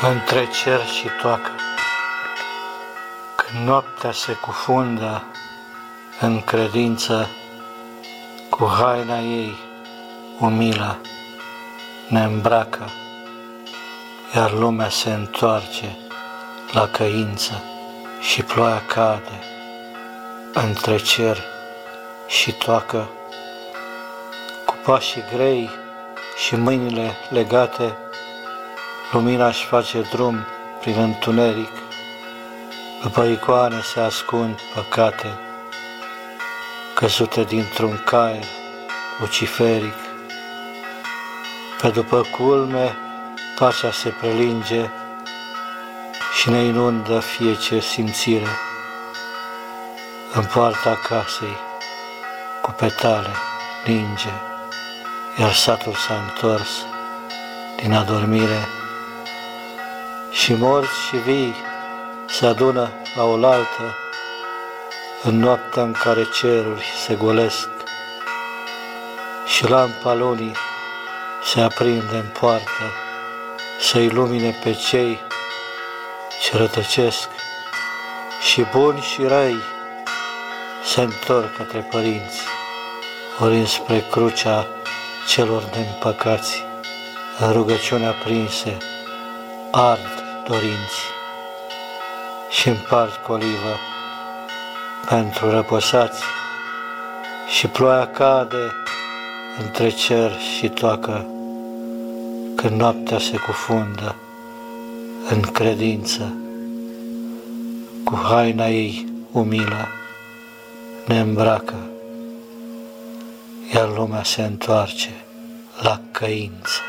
între cer și toacă. Când noaptea se cufundă în credință, cu haina ei umilă ne îmbracă, iar lumea se întoarce la căință și ploaia cade între cer și toacă, cu pașii grei și mâinile legate, Lumina își face drum prin întuneric, după icoane se ascund păcate, căzute dintr-un caier luciferic. Pe după culme, pacea se prelinge și ne inundă fie ce simțire. În poarta casei, cu petale, ninge, iar satul s-a întors din adormire și morți și vii se adună la oaltă în noaptea în care ceruri se golesc și lampa lunii se aprinde în poartă să ilumine pe cei ce rătăcesc și buni și răi se întorc către părinți, ori spre crucea celor de împăcați, în rugăciunea prinse, ard dorinți și împart colivă pentru răposați și ploaia cade între cer și toacă când noaptea se cufundă în credință cu haina ei umilă ne îmbracă, iar lumea se întoarce la căință.